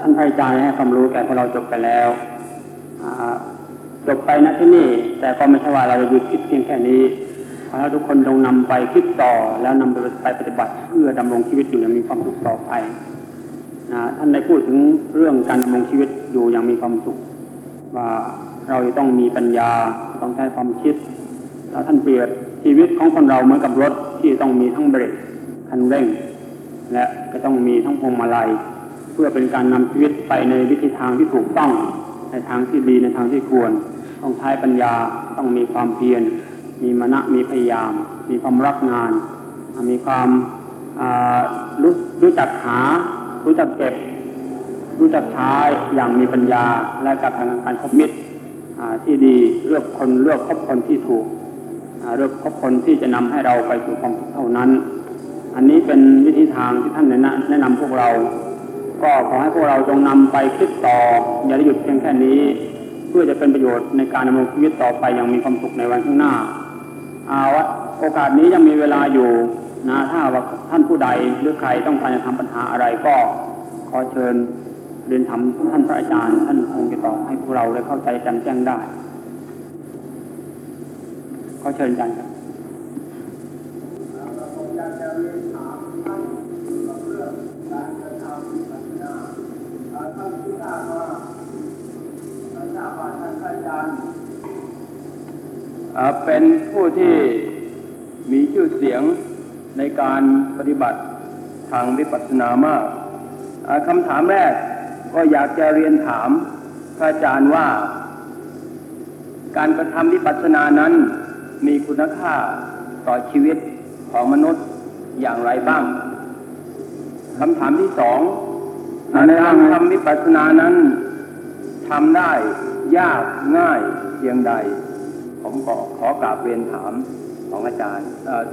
ท่านพระอาจารย์ให้ความรู้แก่พวกเราจบไปแล้วจบไปณที่นี่ แต่ก็ไม่ใช่ว่าเราจะหยุดคิดเพียงแค่นี้ขอให้ทุกคนจงนำไปคิดต่อ แล้วนำไปไปปฏิบัติเพื่อดำรงชีวิตอยู่อย่างมีความสุขต่อไปนะท่านได้พูดถึงเรื่องการดำรงชีวิตอยู่อย่างมีความสุข ว่าเราจะต้องมีปัญญาต้องใช้ความคิดแล้วท่านเปรียบชีวิตของคนเราเหมือนกับรถที่ต้องมีทั้งเบรกคันเร่ง และก็ต้องมีทั้งพวงมาลัย เพื่อเป็นการนำชีวิตไปในวิธีทางที่ถูกต้อง ในทางที่ดีในทางที่ควร ต้องใช้ปัญญาต้องมีความเพียร มีมณะมีพยายาม มีความรักงาน มีความรู้รู้จักหา รู้จักเก็บ รู้จักใช้อย่างมีปัญญาและกับทางการคบมิตรที่ดีเลือกคนเลือกคบคนที่ถูกเลือกคบคนที่จะนำให้เราไปสู่ความสุขเท่านั้น อันนี้เป็นวิธีทางที่ท่านแนะนำแนะนำพวกเรา ก็ขอให้พวกเราจงนำไปคิดต่อ อย่าได้หยุดเพียงแค่นี้ เพื่อจะเป็นประโยชน์ในการดำรงชีวิตต่อไปอย่างมีความสุขในวันข้างหน้าเอาวะโอกาสนี้ยังมีเวลาอยู่นะถ้าว่าท่านผู้ใดหรือใครต้องการจะทำปัญหาอะไรก็ขอเชิญเรียนถามท่านพระอาจารย์ ท่านคงจะตอบให้พวกเราได้เข้าใจแจ่มแจ้งได้ขอเชิญอาจารย์ครับ เป็นผู้ที่มีชื่อเสียงในการปฏิบัติทางวิปัสสนามากคำถามแรกก็อยากจะเรียนถามพระอาจารย์ว่า การกระทำวิปัสสนานั้นมีคุณค่าต่อชีวิตของมนุษย์อย่างไรบ้างคำถามที่สองการทำวิปัสสนานั้นทำได้ยากง่ายเพียงใด ผมขอขอกราบเรียนถามของอาจารย์เอ่อ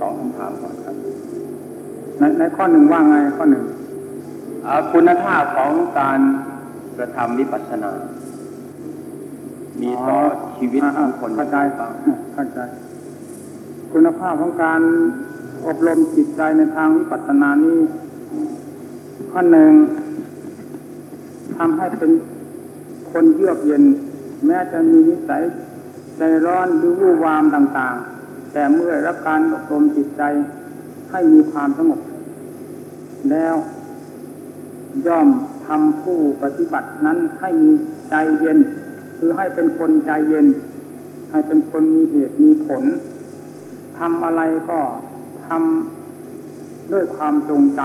สองคำถามก่อนครับ ในในข้อหนึ่งว่าไงข้อหนึ่งอ่าคุณค่าของการกระทำวิปัสสนา มีต่อชีวิตของคนเข้าใจเข้าใจ คุณภาพของการอบรมจิตใจในทางวิปัสสนานี้ข้อหนึ่งทำให้เป็นคนเยือกเย็น แม้จะมีนิสัย ใจร้อนหรือวู่วามต่างๆ แต่เมื่อรับการอบรมจิตใจให้มีความสงบแล้วย่อมทำผู้ปฏิบัตินั้นให้มีใจเย็น คือให้เป็นคนใจเย็น ให้เป็นคนมีเหตุมีผลทำอะไรก็ทำด้วยความจงใจ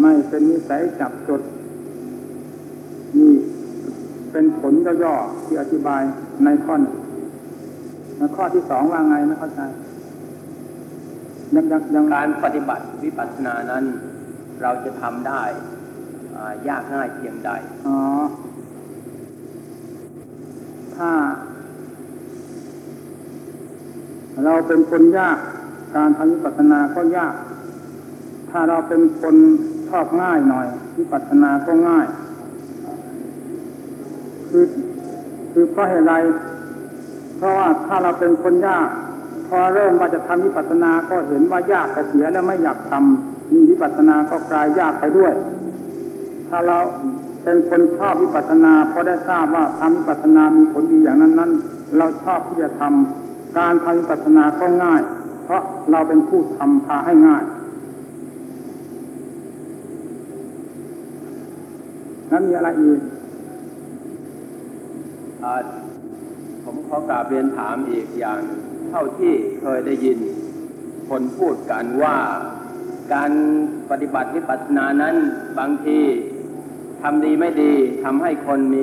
ไม่เป็นนิสัยจับจด เป็นผลย่อๆที่อธิบายในข้อหนึ่งแล้วข้อที่สองว่าไงไม่เข้าใจยังยังยังการปฏิบัติวิปัสสนานั้น เราจะทำได้อ่ายากง่ายเพียงใดอ๋อถ้า เราเป็นคนยากการทำวิปัสสนาก็ยาก ถ้าเราเป็นคนชอบง่ายหน่อยวิปัสสนาก็ง่าย คือคือเพราะเหตุไรเพราะว่าถ้าเราเป็นคนยากพอเริ่มว่าจะทำวิปัสสนาก็เห็นว่ายากแต่เสียแล้วไม่อยากทำมีวิปัสสนาก็กลายยากไปด้วย ถ้าเราเป็นคนชอบวิปัสสนาพอได้ทราบว่าทำวิปัสสนามีผลดีอย่างนั้นนั้นเราชอบที่จะทำการทำวิปัสสนาก็ง่าย เพราะเราเป็นผู้ทำพาให้ง่ายนั้นมีอะไรอีก ผมขอกราบเรียนถามอีกอย่าง เท่าที่เคยได้ยิน คนพูดกันว่าการปฏิบัติวิปัสสนานั้นบางทีทำดีไม่ดีทำให้คนมี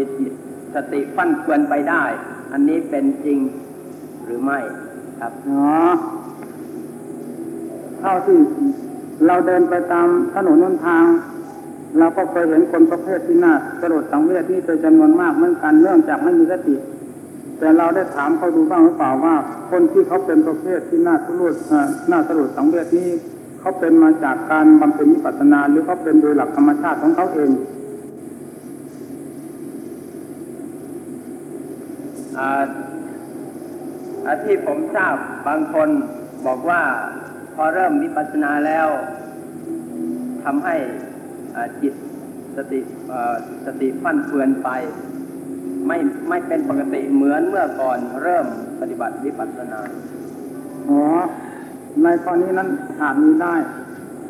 สติฟั่นเฟือนไปได้ อันนี้เป็นจริงหรือไม่ครับอ๋อเท่าที่เราเดินไปตามถนนนนทาง เราก็เคยเห็นคนประเภทที่น่าสลดสังเวชนี่เป็นจำนวนมากเหมือนกันเนื่องจากไม่มีสติ แต่เราได้ถามเขาดูบ้างหรือเปล่าว่า คนที่เขาเป็นประเภทที่น่าสลดเอ่อน่าสลดสังเวชนี่เขาเป็นมาจากการบำเพ็ญวิปัสสนา หรือเขาเป็นโดยหลักธรรมชาติของเขาเองอ่าที่ผมทราบบางคนบอกว่าพอเริ่มวิปัสสนาแล้วทำให้ จิตสติสติฟั่นเฟือนไป ไม่ไม่เป็นปกติเหมือนเมื่อก่อนเริ่มปฏิบัติวิปัสสนาอ๋อในข้อนี้นั้นอาจมีได้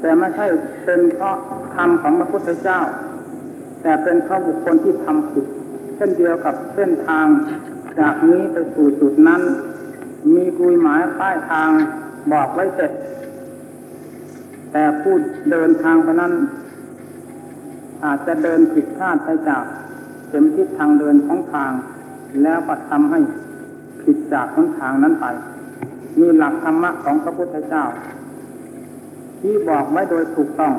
แต่ไม่ใช่เป็นเพราะธรรมของพระพุทธเจ้า แต่เป็นเพราะบุคคลที่ทำผิดเช่นเดียวกับเส้นทาง จากนี้ไปสู่จุดนั้น มีกุยหมายป้ายทางบอกไว้เสร็จ แต่ผู้เดินทางไปนั้น อาจจะเดินผิดพลาดไปจากเข็มทิศทางเดินของทาง แล้วก็ทำให้ผิดจากหนทางนั้นไป มีหลักธรรมะของพระพุทธเจ้า ที่บอกไว้โดยถูกต้อง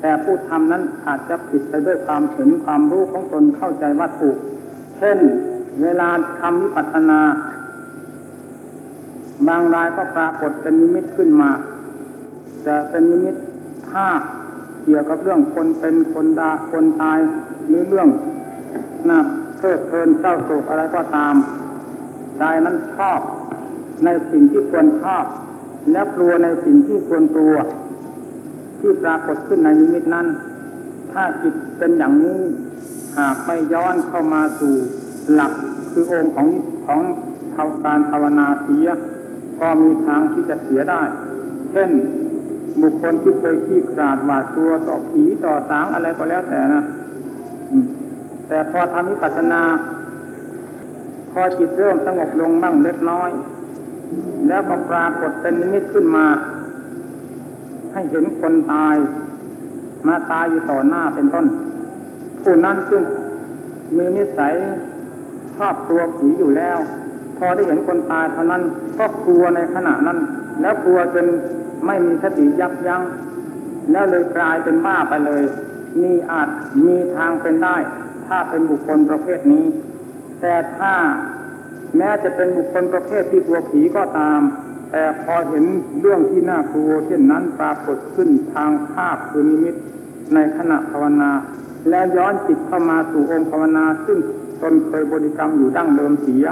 แต่ผู้ทำนั้นอาจจะผิดไปด้วยความเห็นความรู้ของตนเข้าใจว่าถูก เช่น เวลาทำวิปัสสนา บางรายก็ปรากฏเป็นนิมิตขึ้นมาจะเป็นนิมิตภาพ กี่ยวกับเรื่องคนเป็นคนดาคนตายหรือเรื่องน่าเพลิดเพลินเศร้าโศกอะไรก็ตามใจนั้นชอบในสิ่งที่ควรชอบและกลัวในสิ่งที่ควรกลัว ที่ปรากฏขึ้นในนิมิตนั้น ถ้าจิตเป็นอย่างนี้ หากไม่ย้อนเข้ามาสู่หลักคือองค์ของของเท่าการภาวนาเสีย ก็มีทางที่จะเสียได้ เช่น บุคคลที่เคยขี้กราดหวาดกลัวต่อผีต่อสางอะไรก็แล้วแต่นะแต่พอทำวิปัสสนา พอจิตเริ่มสงบลงบ้างเล็กน้อย แล้วก็ปรากฏเป็นนิมิตขึ้นมา ให้เห็นคนตาย มาตายอยู่ต่อหน้าเป็นต้น ผู้นั้นซึ่งมีนิสัยชอบกลัวผีอยู่แล้ว พอได้เห็นคนตายเท่านั้นก็กลัวในขณะนั้น แล้วกลัวจน ไม่มีสติยับยัง้งแล้วเลยกลายเป็นบ้าไปเลยนี่อาจมีทางเป็นได้ ถ้าเป็นบุคคลประเภทนี้ แต่ถ้าแม้จะเป็นบุคคลประเภทที่กลัวผีก็ตาม แต่พอเห็นเรื่องที่น่ากลัวเช่นนั้นปรากฏขึ้นทางภาพคือนิมิตในขณะภาวนา และย้อนจิตเข้ามาสู่องค์ภาวนา ซึ่งตนเคยบริกรรมอยู่ดั้งเดิมเสีย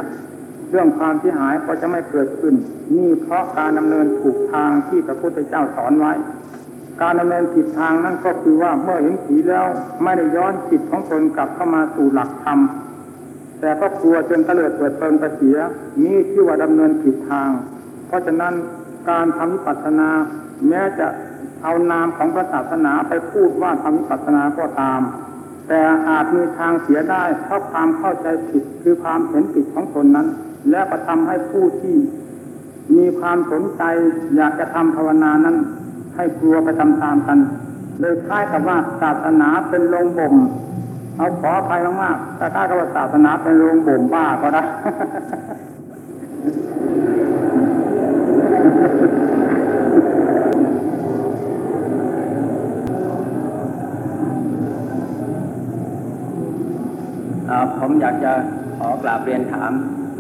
เรื่องความที่หายก็จะไม่เกิดขึ้นนี่เพราะการดำเนินถูกทางที่พระพุทธเจ้าสอนไว้ การดำเนินผิดทางนั่นก็คือว่าเมื่อเห็นผีแล้วไม่ได้ย้อนจิตของตนกลับเข้ามาสู่หลักธรรมแต่ก็กลัวจนเตลิดเปิดเปิงไปเสียนี่ชื่อว่าดำเนินผิดทาง เพราะฉะนั้นการทำวิปัสสนา แม้จะเอานามของพระศาสนาไปพูดว่าทำวิปัสสนาก็ตาม แต่อาจมีทางเสียได้เพราะความเข้าใจผิดคือความเห็นผิดของตนนั้น และประทำให้ผู้ที่มีความสนใจอยากจะทำภาวนานั้น ให้กลัวไปตามๆกัน โดยคล้ายกับว่าศาสนาเป็นโรงบ่มเอาขออภัยมากๆแต่ถ้ากับว่าศาสนาเป็นโรงบ่มบ้าก็ได้ผมอยากจะขอกราบเรียนถาม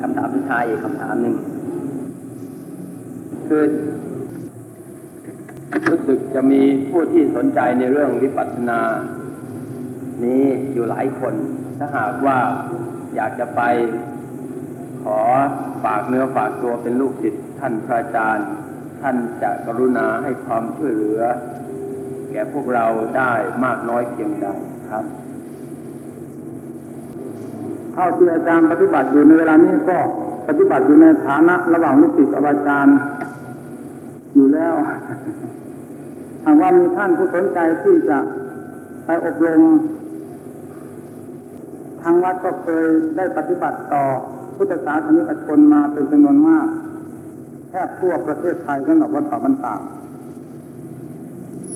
คำถามสุดท้ายอีกคำถามหนึ่งคือรู้สึกจะมีผู้ที่สนใจในเรื่องวิปัสสนา นี้อยู่หลายคน ถ้าหากว่าอยากจะไปขอฝากเนื้อฝากตัวเป็นลูกศิษย์ท่านพระอาจารย์ ท่านจะกรุณาให้ความช่วยเหลือ แก่พวกเราได้มากน้อยเพียงใดครับ เท่าที่อาจารย์ปฏิบัติอยู่ในเวลานี้ก็ปฏิบัติอยู่ในฐานะ ระหว่างลูกศิษย์อาจารย์อยู่แล้วหากว่ามีท่านผู้สนใจที่จะไปอบรมทางวัดก็เคยได้ปฏิบัติต่อพุทธศาสนิกชนมาเป็นจำนวนมากแทบทั่วประเทศไทยสำหรับวัดป่าบรรดา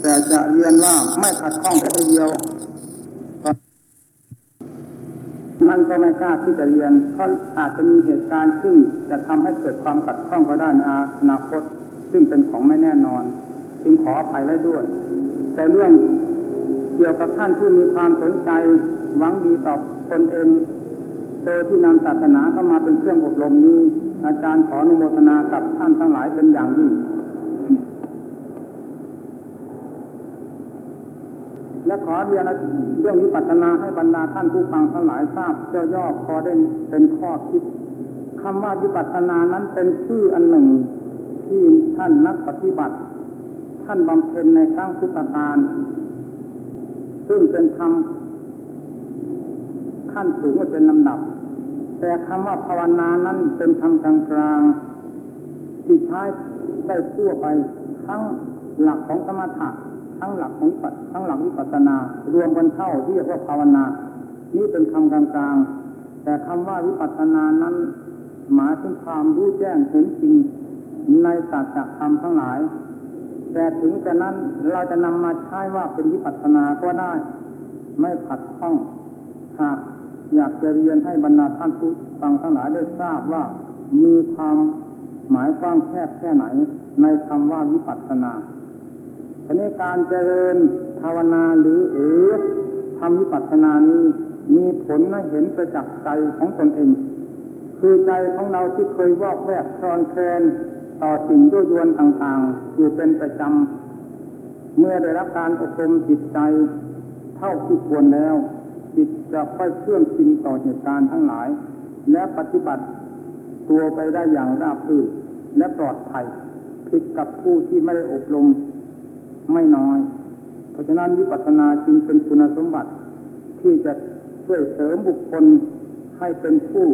แต่จะเรียนว่าไม่ขัดข้องแต่เดียว มันก็ไม่กล้าที่จะเรียนเพราะอาจจะมีเหตุการณ์ซึ่งจะทำให้เกิดความขัดข้องก็ได้ในอนาคต ซึ่งเป็นของไม่แน่นอน จึงขออภัยไว้ด้วย แต่เรื่องเกี่ยวกับท่านที่มีความสนใจหวังดีต่อตนเองโดยที่นำศาสนาเข้ามาเป็นเครื่องอบรมนี้ อาจารย์ขออนุโมทนากับท่านทั้งหลายเป็นอย่างยิ่ง และขอเรียนเรื่องวิปัสสนาให้บรรดาท่านผู้ฟังทั้งหลายทราบเจ้าย่อพอได้เป็นข้อคิดคำว่าวิปัสสนานั้นเป็นชื่ออันหนึ่ง ที่ท่านนักปฏิบัติ ท่านบำเพ็ญในครั้งพุทธกาลซึ่งซึ่งเป็นธรรมขั้นสูงเป็นลำดับ แต่คำว่าภาวนานั้นเป็นธรรมกลางกลางๆที่ใช้ได้ทั่วไปทั้งหลักของสมถะ ทั้งหลักของวิปัสทั้งหลักวิปัสสนา รวมกันเข้าที่เรียกว่าภาวนา นี่เป็นคำกลางกลางๆ แต่คำว่าวิปัสสนานั้น หมายถึงความรู้แจ้งเห็นจริงในศาสัจธรรมทั้งหลาย แต่ถึงจะนั้นเราจะนำมาใช้ว่าเป็นวิปัสสนาก็ได้ ไม่ขัดข้องหากอยากจะเรียนให้บรรดาท่านผู้ฟังทั้งหลายได้ทราบว่ามีความหมายกว้างแคบแค่ไหนในคำว่าวิปัสสนา ทีนี้การเจริญภาวนาหรือเออทำวิปัสสนานี้มีผลให้เห็นประจักษ์ใจของตนเอง คือใจของเราที่เคยวอกแวกคลอนแคลนต่อสิ่งยั่วยวนต่างๆ อยู่เป็นประจำ เมื่อได้รับการอบรมจิตใจ เท่าที่ควรแล้ว จิตจะค่อยเชื่องจริงต่อเหตุการณ์ทั้งหลาย และปฏิบัติตัวไปได้อย่างราบรื่นและปลอดภัยผิดกับผู้ที่ไม่ได้อบรม ไม่น้อย เพราะฉะนั้นวิปัสสนาจึงเป็นคุณสมบัติ ที่จะช่วยเสริมบุคคลให้เป็นผู้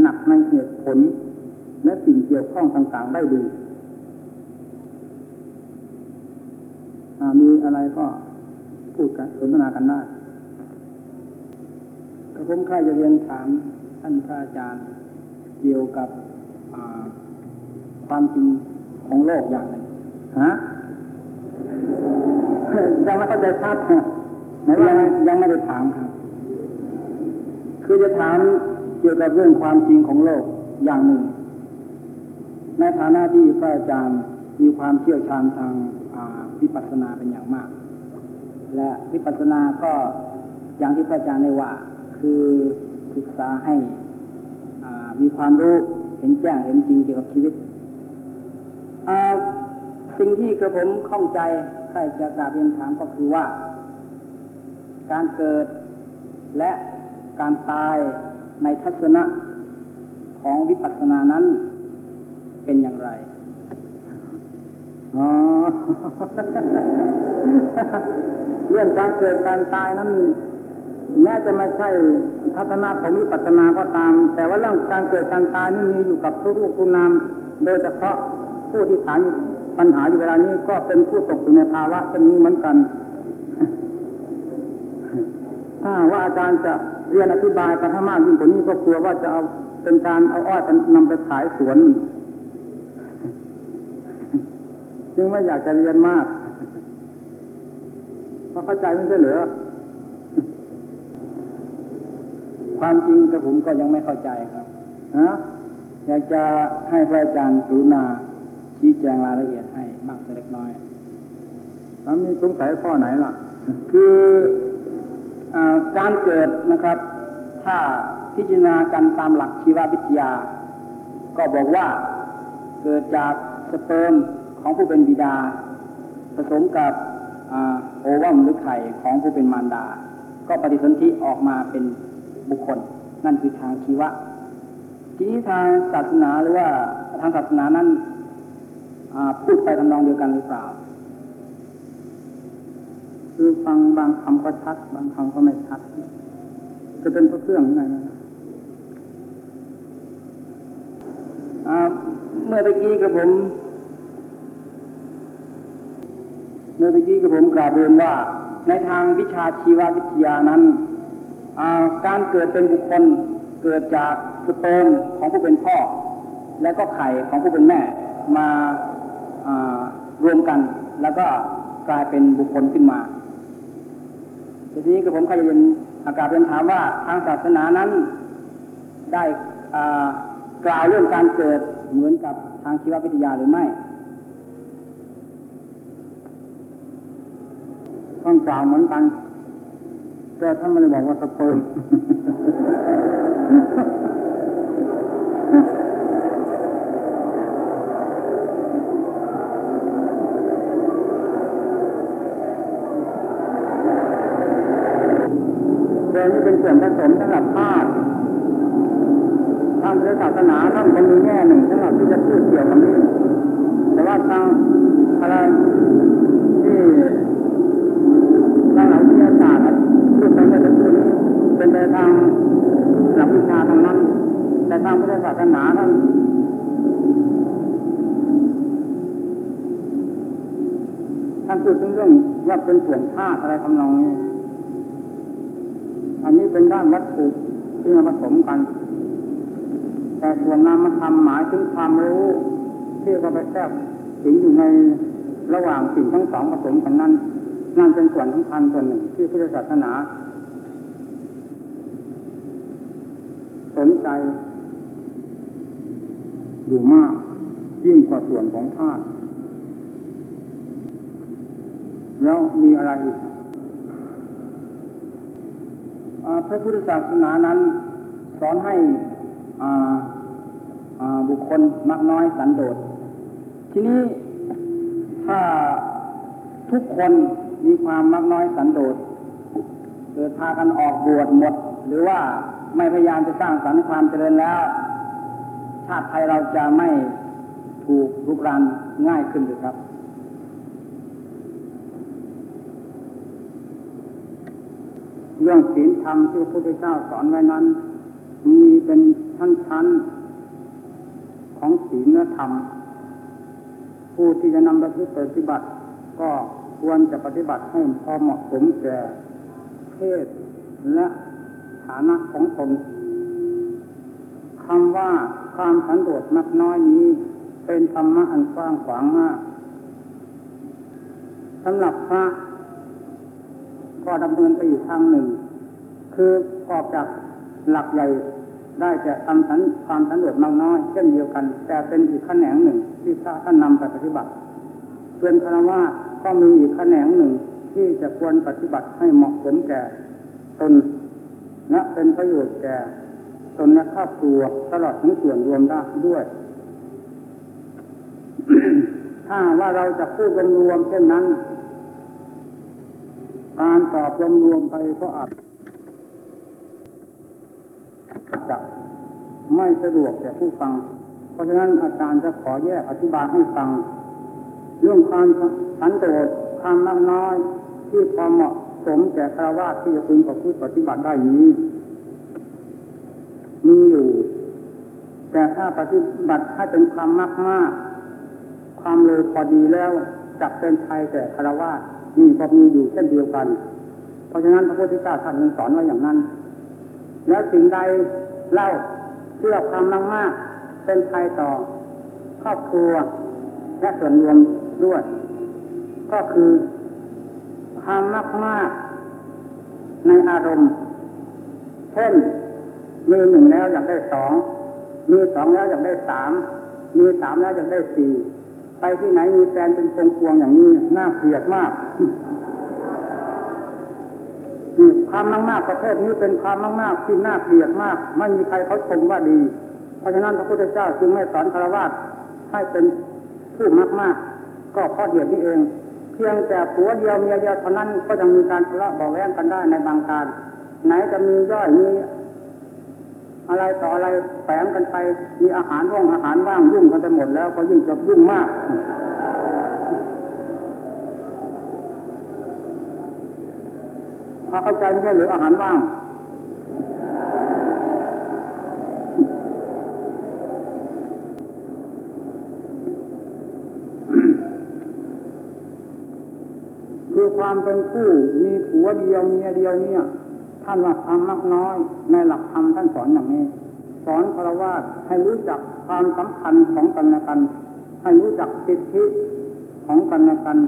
หนักในเหตุผล และสิ่งเกี่ยวข้องต่างๆได้ดีมีอะไรก็พูดกันสนทนากันได้กระผมข้าจะเรียนถามท่านพระอาจารย์เกี่ยวกับความจริงของโลกอย่างหนึ่งฮะ ยังไม่เข้าใจชัดฮะไหนว่ายังไงยังไม่ได้ถามครับ คือจะถามเกี่ยวกับเรื่องความจริงของโลกอย่างหนึ่ง ในฐานะที่พระอาจารย์มีความเชี่ยวชาญทางอ่าวิปัสสนาเป็นอย่างมาก และวิปัสสนาก็อย่างที่พระอาจารย์ได้ว่า คือศึกษาให้อ่ามีความรู้เห็นแจ้งเห็นจริงเกี่ยวกับชีวิตอ่าสิ่งที่กระผมข้องใจ ใครจะกราบเรียนถามก็คือว่า การเกิดและการตายในทัศนะของวิปัสสนานั้นเป็นอย่างไร อ๋อ เรื่องการเกิดการตายนั้นแม้จะไม่ใช่ทัศนะของวิปัสสนาก็ตาม แต่ว่าเรื่องการเกิดการตายนี่มีอยู่กับทุกรูปทุกนาม โดยเฉพาะผู้ที่ถาม ปัญหาอยู่เวลานี้ก็เป็นผู้ตกอยู่ในภาวะเช่นนี้เหมือนกัน ถ้าว่าอาจารย์จะเรียนอธิบายกันให้มากยิ่งกว่านี้ก็กลัวว่าจะเอาเป็นการเอาอ้อยไปนำไปขายสวนจึงไม่อยากจะเรียนมากเพราะเข้าใจไม่ใช่เหรือความจริงกระผมก็ยังไม่เข้าใจครับฮะอยากจะให้พระอาจารย์กรุณา ชี้แจงรายละเอียดให้บ้างสักเล็กน้อยแล้วมีสงสัยข้อไหนล่ะ คืออาการเกิดนะครับ ถ้าพิจารณากันตามหลักชีววิทยา ก็บอกว่าเกิดจากสเปิร์มของผู้เป็นบิดา ผสมกับอาโอวัมหรือไข่ของผู้เป็นมารดา ก็ปฏิสนธิออกมาเป็นบุคคล นั่นคือทางชีวะทีนี้ทางศาสนาหรือว่าทางศาสนานั้นอ่า พูดไปทำนองเดียวกันหรือเปล่า คือฟังบางคำก็ชัด บางคำก็ไม่ชัด จะเป็นเพราะเครื่องไงนะเมื่อตะกี้กับผม เมื่อตะกี้กับผมกล่าวเรียนว่า ในทางวิชาชีววิทยานั้น การเกิดเป็นบุคคลเกิดจากสเปิร์มของผู้เป็นพ่อ และก็ไข่ของผู้เป็นแม่มา รวมกัน แล้วก็กลายเป็นบุคคลขึ้นมาทีนี้กับผมขยายอากาศเป็นถามว่าทางศาสนานั้นได้กล่าวเรื่องการเกิดเหมือนกับทางชีววิทยาหรือไม่ต้องกล่าวเหมือนกันแต่ท่านไม่ได้บอกว่าสเปิร์ม แต่นี่เป็นส่วนผสมสำหรับธาตุทางพุทธศาสนาท่านก็มีแง่หนึ่งสำหรับที่จะพูดเกี่ยวกับนี้ แต่ว่าทางอะไรที่ทางหลักวิทยาศาสตร์ รื่องว่าเป็นส่วนธาตุอะไรทำนองนี้ อันนี้เป็นด้านวัตถุที่มาผสมกัน แต่ส่วนนามธรรมหมายถึงความรู้ ที่ก็ไปแทรกถึงอยู่ในระหว่างสิ่งทั้งสองผสมกันนั้นนั่นเป็นส่วนสำคัญส่วนหนึ่ง ที่พุทธศาสนา สนใจ อยู่มาก ยิ่งก วนของธาตุแล้วมีอะไรอีกพระพุทธศาสนานั้น สอนให้บุคคลมักน้อยสันโดษ ทีนี้ถ้าทุกคนมีความมักน้อยสันโดษเกิดพากันออกบวชหมด หรือว่าไม่พยายามจะสร้างสรรค์ความเจริญแล้วชาติไทยเราจะไม่ ถูกลุกรานง่ายขึ้นหรือครับ เรื่องศีลธรรมที่พระพุทธเจ้าสอนไว้นั้น มีเป็นชั้นๆของศีลและธรรม ผู้ที่จะนำไปปฏิบัติ ก็ควรจะปฏิบัติให้พอเหมาะสมแก่เพศและฐานะของตนคำว่าความสันโดษนักน้อยนี้ เป็นธรรมะอันกว้างขวางมากสำหรับพระก็ดำเนินไปอีกทางหนึ่ง คือออกจากหลักใหญ่ได้จะทำสันความสันโดษมากน้อยเช่นเดียวกัน แต่เป็นอีกแขนงหนึ่ง ที่พระท่านนำไปปฏิบัติเพื่อนคารวะก็มีอีกแขนงหนึ่ง ที่จะควรปฏิบัติให้เหมาะสมแก่ตนและเป็นประโยชน์แก่ตนและครอบครัวตลอดทั้งส่วนรวมได้ด้วย ถ้าว่าเราจะพูดรวมๆเช่นนั้น การตอบรวมๆไปก็อาจจะไม่สะดวกแก่ผู้ฟัง เพราะฉะนั้นอาจารย์จะขอแยกอธิบายให้ฟัง เรื่องความสันโดษความมากน้อยที่พอเหมาะสมแก่คารวะที่จะพึงประพฤติปฏิบัติได้นี้มีอยู่ แต่ถ้าปฏิบัติให้เป็นความมากมาก ความเลยพอดีแล้วจะเป็นภัยแก่คารวะนี่ก็มีอยู่เช่นเดียวกัน เพราะฉะนั้นพระพุทธเจ้าท่านยังสอนไว้อย่างนั้น แล้วสิ่งใดเล่าเชื่อความมากมากๆเป็นภัยต่อ ครอบครัวและส่วนรวมด้วย ก็คือความมากมากๆในอารมณ์ เช่นมีหนึ่งแล้วอยากได้สอง มีสองแล้วอยากได้สาม มีสามแล้วอยากได้สี่ ไปที่ไหนมีแฟนเป็นพงพวงอย่างนี้น่าเกลียดมากความมากๆประเภทนี้เป็นความมากๆที่น่าเกลียดมาก ไม่มีใครเขาชมว่าดี เพราะฉะนั้นพระพุทธเจ้าจึงไม่สอนคารวะให้เป็นผู้มากๆ ก็เพราะเหตุนี้เอง เพียงแต่ผัวเดียวเมียเดียวเท่านั้นก็ยังมีการทะเลาะเบาะแว้งกันได้ในบางการ ไหนจะมีย่อยมี อะไรต่ออะไรแฝงกันไป มีอาหารว่างอาหารว่างยุ่งกันไปหมดแล้วก็ยิ่งจะยุ่งมาก เข้าใจไม่ใช่หรืออาหารว่างคือความเป็นผู้มีผัวเดียวเมียเดียวเนี่ย ท่านว่าความมักน้อยในหลักธรรมท่านสอนอย่างนี้ สอนคารวะให้รู้จักความสำคัญของกันและกัน ให้รู้จักสิทธิของกันและกัน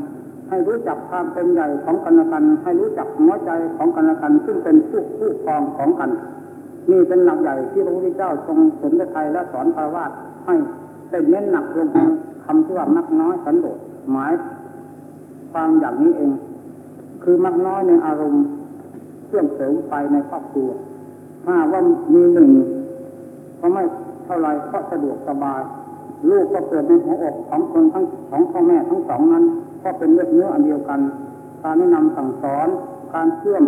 ให้รู้จักความเป็นใหญ่ของกันและกัน ให้รู้จักหัวใจของกันและกัน ซึ่งเป็นผู้ผู้ครองของกันนี่เป็นหลักใหญ่ที่พระพุทธเจ้าทรงสนไทยและสอนคารวะให้เป็นเน้นหนักลงคำที่ว่ามักน้อยสันโดษหมายความอย่างนี้เอง คือมักน้อยในอารมณ์ เครื่องเสริมไปในครอบครัว ถ้าว่ามีหนึ่งก็ไม่เท่าไรเพราะสะดวกสบาย ลูกก็เกิดในหัวอกของคนทั้งของพ่อแม่ทั้งสองนั้น ก็เป็นเลือดเนื้ออันเดียวกัน การแนะนำสั่งสอน การเชื่อม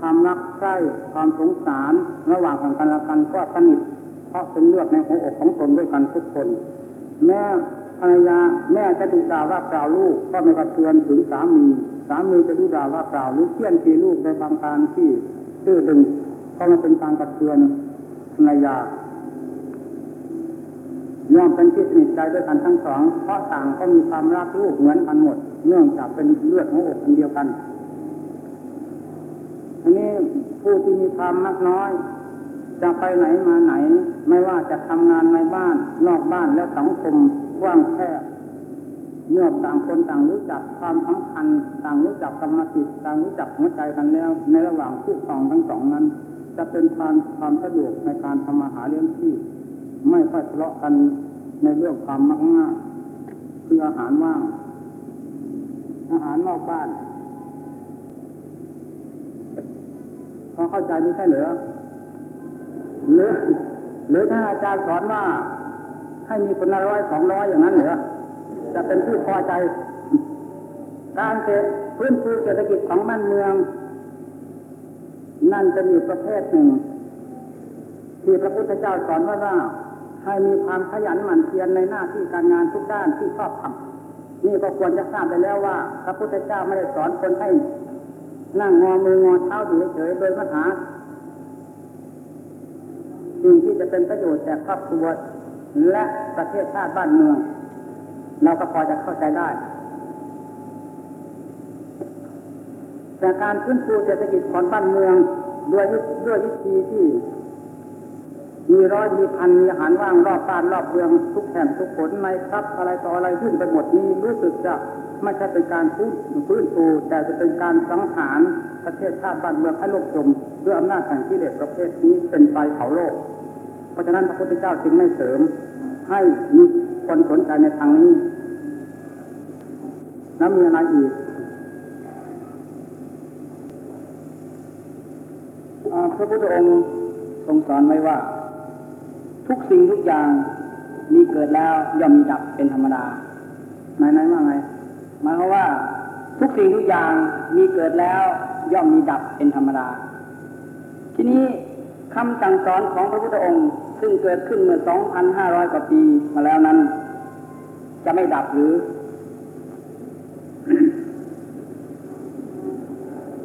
ความรักใกล้ความสงสารระหว่างของกันและกันก็สนิทเพราะเป็นเลือดในหัวอกของตนด้วยกันทุกคน แม่ ภรรยาแม่จะดุด่าว่ากล่าวลูกก็ไม่กระเทือนถึงสามี สามีจะดุด่าว่ากล่าวหรือเคี่ยนทีลูกในบางการที่ชื่อดึงก็มันเป็นการกระเทือนภรรยาย่อมเป็นที่สนิทใจด้วยกันทั้งสอง เพราะต่างก็มีความรักลูกเหมือนกันหมด เนื่องจากเป็นเลือดของอกอันเดียวกันอันนี้ผู้ที่มีความมักน้อย จะไปไหนมาไหน ไม่ว่าจะทำงานในบ้าน นอกบ้านและสังคม กว้างแคบเมื่อต่างคนต่างรู้จักความสำคัญ ต่างรู้จักกรรมติต่างรู้จักหัวใจกันแล้ว ในระหว่างคู่ครองทั้งสองนั้น จะเป็นความความสะดวกในการทำมาหาเลี้ยงชีพไม่ค่อยทะเลาะกันในเรื่องความมักง่ายคืออาหารว่าง อาหารนอกบ้านพอเข้าใจไม่ใช่เหรอหรือหรือถ้าอาจารย์สอนว่า ให้มีคนละร้อยสองร้อยอย่างนั้นเหรอจะเป็นที่พอใจ การเศรษพื้นฟูเศรษฐกิจของบ้านเมือง นั่นจะมีประเภทหนึ่ง ที่พระพุทธเจ้าสอนว่าว่าให้มีความขยันหมั่นเพียรในหน้าที่การงานทุกด้านที่ชอบทำนี่ก็ควรจะทราบไปแล้วว่า พระพุทธเจ้าไม่ได้สอนคนให้นั่งงอมืองอเท้าอยู่เฉยโดยปัญหาสิ่งที่จะเป็นประโยชน์แก่ครอบครัว และประเทศชาติบ้านเมือง เราก็พอจะเข้าใจได้ แต่การฟื้นฟูเศรษฐกิจของบ้านเมืองด้วยวิด้วยวิธีที่ มีร้อยมีพันมีหารว่างรอบบ้านรอบเมืองทุกแห่งทุกผลในครับ อะไรต่ออะไรขึ้นไปหมดนี้รู้สึกจะไม่ใช่เป็นการฟื้นฟื้นฟูแต่จะเป็นการสังหารประเทศชาติบ้านเมืองให้ลบจมด้วยอำนาจแห่งกิเลสประเภทนี้เป็นไปเผาโลก เพราะฉะนั้นพระพุทธเจ้าจึงไม่เสริม ให้มีคนสนใจในทางนี้ แล้วมีอะไรอีกพระพุทธองค์ทรงสอนไว้ว่า ทุกสิ่งทุกอย่างมีเกิดแล้วย่อมมีดับเป็นธรรมดาไหนไหนว่าไงหมายความว่าทุกสิ่งทุกอย่างมีเกิดแล้วย่อมมีดับเป็นธรรมดา ทีนี้ คำสั่งสอนของพระพุทธองค์ ซึ่งเกิดขึ้นเมื่อ 2,500 กว่าปีมาแล้วนั้น จะไม่ดับหรือ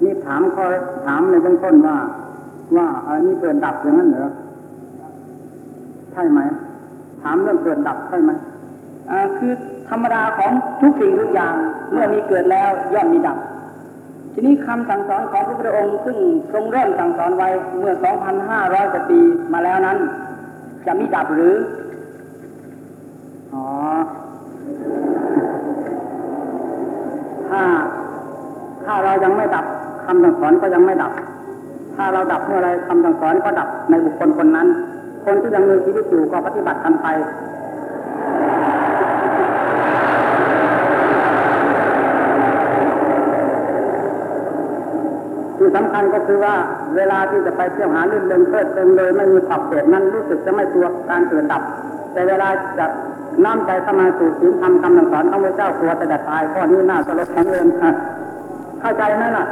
นี่ถามข้อถามในเบื้องต้นว่า ว่าอันนี้เกิดดับอย่างนั้นเหรอใช่ไหม ถามเรื่องเกิดดับใช่ไหมคือธรรมดาของทุกสิ่งทุกอย่าง เมื่อมีเกิดแล้วย่อมมีดับ ทีนี้คำสั่งสอนของพระพุทธองค์ซึ่งทรงเริ่มสั่งสอนไว้เมื่อ 2,500กว่าปีมาแล้วนั้น จะมีดับหรือ อ๋อถ้าถ้าเรายังไม่ดับคำสั่งสอนก็ยังไม่ดับ ถ้าเราดับเมื่อไรคำสั่งสอนก็ดับในบุคคลคนนั้น คนที่ยังมีชีวิตอยู่ก็ปฏิบัติกันไป สำคัญก็คือว่าเวลาที่จะไปเที่ยวหาลื่นเริงเพลิดเพลินเลยไม่มีขอบเขตนั้นรู้สึกจะไม่ตัวการเกิดดับ แต่เวลาจะน้อมใจเข้ามาสู่ศีลธรรมคำสั่งสอนของพระเจ้ากลัวจะตายข้อนี้น่าสลดทั้งเรื่องเข้าใจไหมล่ะ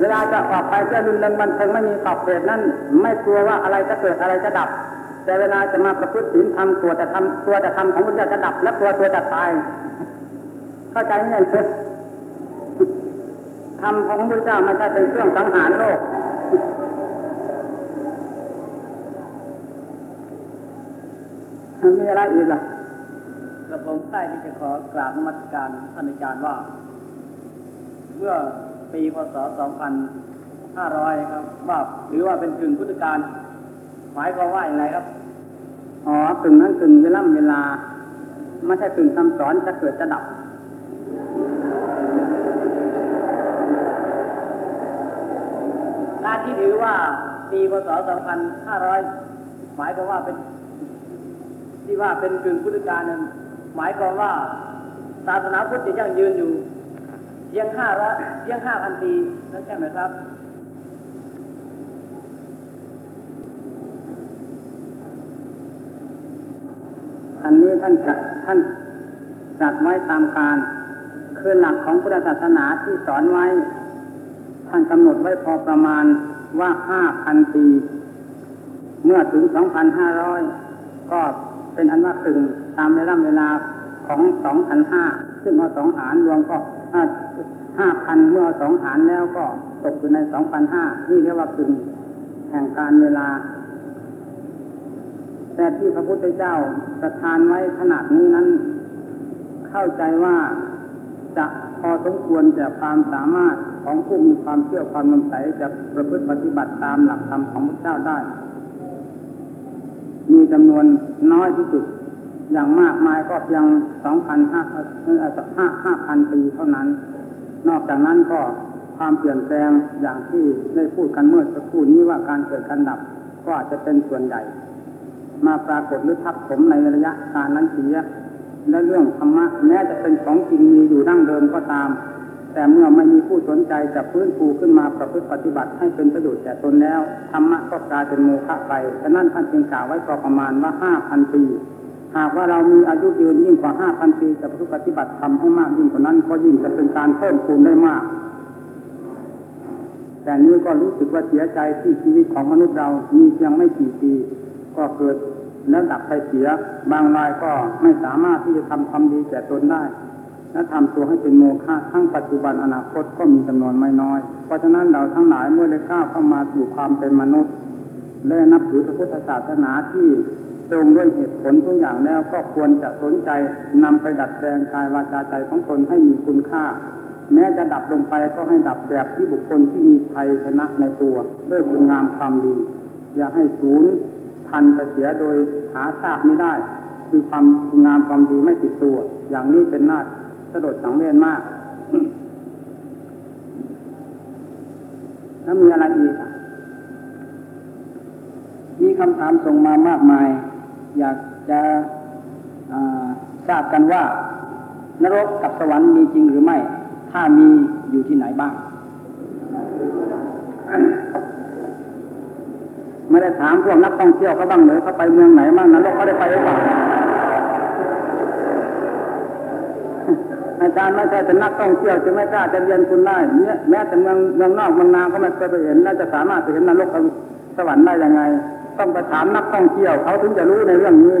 เวลาจะออกไปเที่ยวลื่นเริงบันเทิงไม่มีขอบเขตนั้น ไม่กลัวว่าอะไรจะเกิดอะไรจะดับ แต่เวลาจะมาประพฤติศีลธรรมตัวจะทำตัวจะทำของพระเจ้าจะดับ และตัวตัวจะตาย เข้าใจไหมเนี่ย ธรรมของพระเจ้าไม่ใช่เป็นเครื่องสังหารโลก มีอะไรอีกล่ะกระผมใต้ที่จะขอกราบนมัสการท่านอาจารย์ว่า เมื่อปีพศ 2500 ครับ ว่าหรือว่าเป็นกึ่งพุทธกาลหมายความว่าอย่างไรครับ อ๋อกึ่งนั้นกึ่งเวลาเวลา ไม่ใช่กึ่งคำสอนจะเกิดจะดับ การที่ถือว่า ปีพศ 2500 หมายความว่าเป็น ที่ว่าเป็นกึ่งพุทธกาลนั้นหมายความว่าศาสนาพุทธจะยังยืนอยู่เพียงห้าร้อยเพียงห้าพันปีนั่นใช่ไหมครับ อันนี้ท่านจัดท่านจัดไว้ตามการคือหลักของพุทธศาสนาที่สอนไว้ ท่านกำหนดไว้พอประมาณ ว่าห้าพันปี เมื่อถึงสองพันห้าร้อยก็เป็นอันว่าถึงตามเวลาเวลาของสองพันห้าซึ่งเอาสองหารรวมก็ห้าพันเมื่อสองหารแล้วก็ตกอยู่ในสองพันห้านี่เรียกว่าถึงแห่งการเวลา แต่ที่พระพุทธเจ้าประทานไว้ขนาดนี้นั้น เข้าใจว่าจะพอสมควรแก่ความสามารถ ของผู้มีความเชื่อความนำใสจะประพฤติปฏิบัติตามหลักธรรมของพระเจ้าได้ มีจำนวนน้อยที่สุด อย่างมากมายก็เพียงสองพันห้าห้าห้าพันปีเท่านั้น นอกจากนั้นก็ความเปลี่ยนแปลงอย่างที่ได้พูดกันเมื่อสักครู่นี้ว่าการเกิดการดับก็อาจจะเป็นส่วนใหญ่ มาปรากฏหรือทับถมในระยะการนั้นเสียและเรื่องธรรมะแม้จะเป็นของจริงมีอยู่ดั้งเดิมก็ตาม แต่เมื่อไม่มีผู้สนใจจะฟื้นฟูขึ้นมาประพฤติปฏิบัติให้เป็นประโยชน์แก่ตนแล้วธรรมะก็กลายเป็นโมฆะไปฉะนั้นท่านจึงกล่าวไว้พอประมาณว่าห้าพันปี หากว่าเรามีอายุยืนยิ่งกว่าห้าพันปีจะประพฤติปฏิบัติทำให้มากยิ่งกว่านั้นก็ยิ่งจะเป็นการเพิ่มพูนได้มากแต่นี้ก็รู้สึกว่าเสียใจที่ชีวิตของมนุษย์เรามีเพียงไม่กี่ปี ก็เกิดแล้วดับไปเสีย บางรายก็ไม่สามารถที่จะทำความดีแก่ตนได้ และทำตัวให้เป็นโมฆะทั้งปัจจุบันอนาคตก็มีจำนวนไม่น้อย เพราะฉะนั้นเราทั้งหลายเมื่อได้ก้าวเข้ามาสู่ความเป็นมนุษย์ และนับถือพระพุทธศาสนาที่ตรงด้วยเหตุผลทุกอย่างแล้วก็ควรจะสนใจนำไปดัดแปลงกายวาจาใจของตนให้มีคุณค่า แม้จะดับลงไปก็ให้ดับแบบที่บุคคลที่มีชัยชนะในตัว ด้วยคุณงามความดี อย่าให้ศูนย์พันไปเสียโดยหาทราบไม่ได้ คือความคุณงามความดีไม่ติดตัว อย่างนี้เป็นหน้าฏ สะดุดสังเวชมากแล้วมีอะไรอีก มีคำถามส่งมามากมาย อยากจะทราบกันว่า นรกกับสวรรค์มีจริงหรือไม่ ถ้ามีอยู่ที่ไหนบ้าง ไม่ได้ถามพวกนักท่องเที่ยวเขาบ้างเลยเขาไปเมืองไหนบ้างนรกเขาได้ไปหรือเปล่า อาจารย์ไม่ใช่เป็นนักท่องเที่ยวจะไม่กล้าจะเรียนคุณได้เนี่ยแม้แต่เมืองเมืองนอกเมืองนาก็ไม่เคยไปเห็นน่าจะสามารถไปเห็นนรกสวรรค์ได้ยังไง ต้องไปถามนักท่องเที่ยวเขาถึงจะรู้ในเรื่องนี้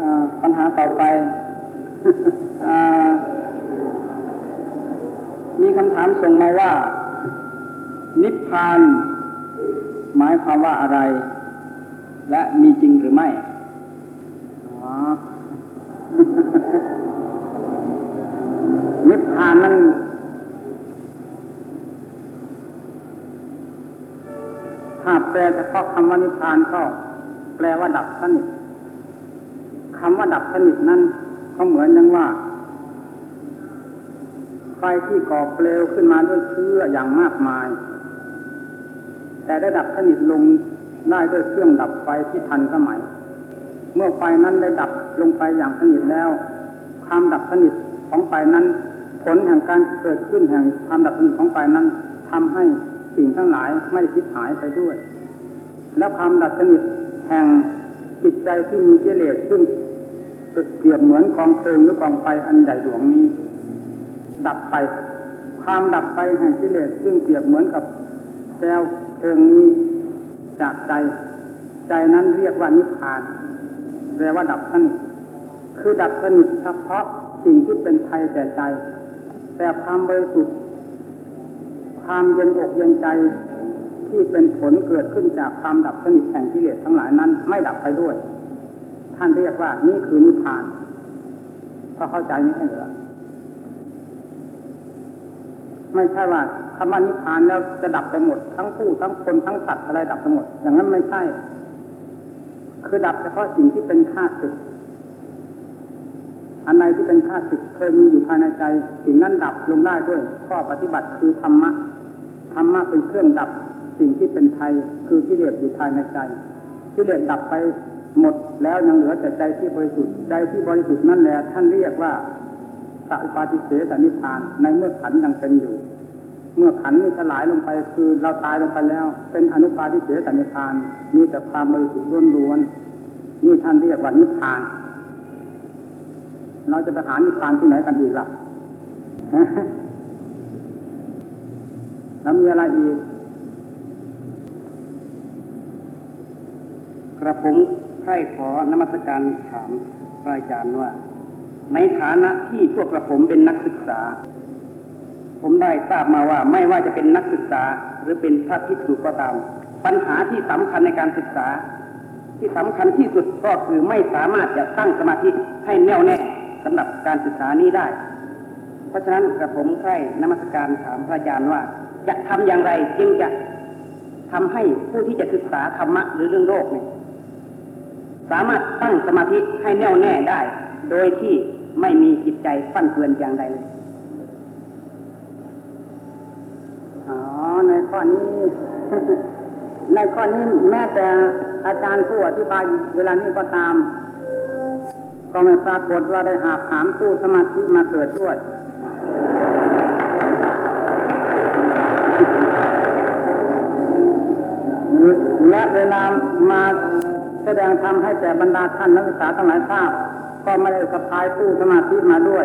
อ่าปัญหาต่อไป อ่ามีคำถามส่งมาว่า นิพพาน หมายค ว่าอะไร และมีจริงหรือไม่นิพพานนั้นถ้าแปลเฉพาะคำว่านิพพานก็แปลว่าดับสนิทคำว่าดับสนิทนั้นก็เหมือนอย่างว่าไฟที่ก่อเปลวขึ้นมาด้วยเชื้ออย่างมากมาย แต่ได้ดับสนิทลงได้ด้วยเครื่องดับไฟที่ทันสมัย เมื่อไฟนั้นได้ดับลงไปอย่างสนิทแล้ว ความดับสนิทของไฟนั้น ผลแห่งการเกิดขึ้นแห่งความดับสนิทของไฟนั้นทำให้สิ่งทั้งหลายไม่คิดหายไปด้วย และความดับสนิทแห่งจิตใจที่มีกิเลสซึ่งเปรียบเหมือนกองเพลิงหรือกองไฟอันใหญ่หลวงนี้ ดับไป ความดับไปแห่งกิเลสซึ่งเปรียบเหมือนกับแก้ว เพลิงนี้จากใจ ใจนั้นเรียกว่านิพพานแปลว่าดับสนิทคือดับสนิทเฉพาะสิ่งที่เป็นภัยแก่ใจ แต่ความบริสุทธิ์ความเย็นอกเย็นใจที่เป็นผลเกิดขึ้นจากความดับสนิทแห่งกิเลสทั้งหลายนั้น ไม่ดับไปด้วย ท่านเรียกว่านี่คือนิพพานพอเข้าใจไหมใช่หรือไม่ใช่ว่า คำว่านิพพานแล้วจะดับไปหมด ทั้งผู้ทั้งคนทั้งสัตว์อะไรดับไปหมด อย่างนั้นไม่ใช่ คือดับเฉพาะสิ่งที่เป็นข้าศึกอันใดที่เป็นข้าศึกเคยมีอยู่ภายในใจสิ่งนั้นดับลงได้ด้วย ข้อปฏิบัติคือธรรมะธรรมะเป็นเครื่องดับสิ่งที่เป็นภัยคือกิเลสอยู่ภายในใจกิเลสดับไปหมดแล้วยังเหลือแต่ใจที่บริสุทธิ์ใจที่บริสุทธิ์นั่นแหละท่านเรียกว่าสัพปาติเสสนิพานในเมื่อขันยังเป็นอยู่ เมื่อขันนี้สลายลงไปคือเราตายลงไปแล้ว เป็นอนุปาทิเสสนิพานมีแต่ความบริสุทธิ์ล้วนๆนี่ท่านเรียกว่านิพพาน เราจะไปหานิพพานที่ไหนกันอีกล่ะแล้วมีอะไรอีกกระผมใคร่ขอนมัสการถามพระอาจารย์ว่า ในฐานะที่พวกกระผมเป็นนักศึกษา ผมได้ทราบมาว่าไม่ว่าจะเป็นนักศึกษาหรือเป็นพระภิกษุก็ตาม ปัญหาที่สำคัญในการศึกษา ที่สำคัญที่สุดก็คือไม่สามารถจะตั้งสมาธิให้แน่วแน่สำหรับการศึกษานี้ได้ เพราะฉะนั้นกระผมใคร่นมัสการถามพระอาจารย์ว่า จะทำอย่างไรจึงจะทำให้ผู้ที่จะศึกษาธรรมะหรือเรื่องโลกเนี่ยสามารถตั้งสมาธิให้แน่วแน่ได้ โดยที่ไม่มีจิตใจฟั่นเฟือนอย่างใดเลย อ๋อ ในข้อนี้ ในข้อนี้แม้แต่อาจารย์ผู้อธิบายเวลานี้ก็ตาม ก็ไม่ปรากฏว่าได้หาถามตู้สมาธิมาเกิดด้วยและเวลามาแสดงธรรมให้แก่บรรดาท่านนักศึกษาทั้งหลายทราบ ก็ไม่ได้สะพายตู้สมาธิมาด้วย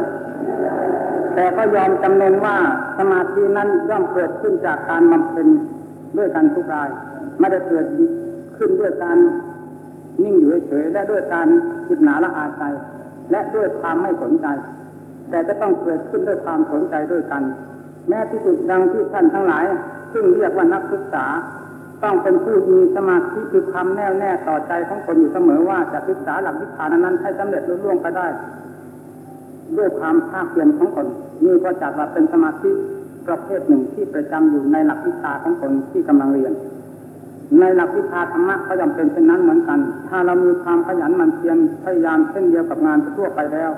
แต่ก็ยอมจำนนว่าสมาธินั้นย่อมเกิดขึ้นจากการบำเพ็ญด้วยกันทุกราย ไม่ได้เกิดขึ้นด้วยการนิ่งอยู่เฉยและด้วยการคิดหนาละอาใจและด้วยความไม่สนใจ แต่จะต้องเกิดขึ้นด้วยความสนใจด้วยกัน แม้ที่สุดดังที่ท่านทั้งหลาย ซึ่งเรียกว่านักศึกษา ต้องเป็นผู้มีสมาธิคือความแน่วแน่ต่อใจของคนอยู่เสมอว่าจะศึกษาหลักวิชานั้นให้สำเร็จรุ่ล่วงไปได้ ด้วยความภาคเพียรของตนนี่ก็จัดว่าเป็นสมาธิประเภทหนึ่งที่ประจำอยู่ในหลักวิชาของตนที่กำลังเรียน ในหลักวิชาธรรมะก็จำเป็นเช่นนั้นเหมือนกัน ถ้าเรามีความขยันหมั่นเพียรพยายามเช่นเดียวกับงานทั่วไปแล้ว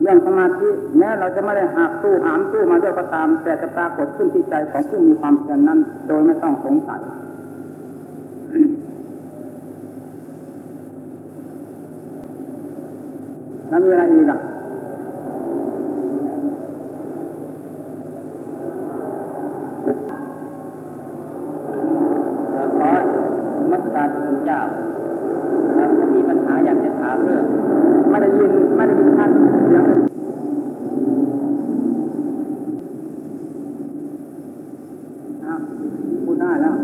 เรื่องสมาธิแม้เราจะไม่ได้หากตู้หามตู้มาด้วยก็ตาม แต่จะปรากฏขึ้นที่ใจของผู้มีความเพียรนั้น โดยไม่ต้องสงสัย นไม่ได้ยินท่านเสียงอ้าวพูดได้แล้ว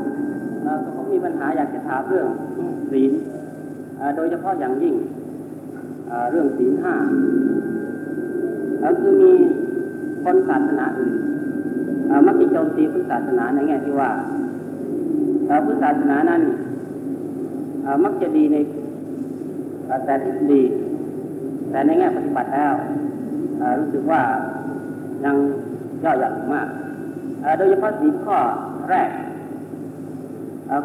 เขามีปัญหาอยากจะถามเรื่องศีลโดยเฉพาะอย่างยิ่ง เรื่องศีลห้าเอ่อคือมีคนศาสนาอื่นมักจะโจมตีพุทธศาสนาในแง่ที่ว่าพุทธศาสนานั้นมักจะดีในแต่ทฤษฎีแต่ในแง่ปฏิบัติแล้วรู้สึกว่ายังย่อหย่อนมาก โดยเฉพาะศีข้อแรก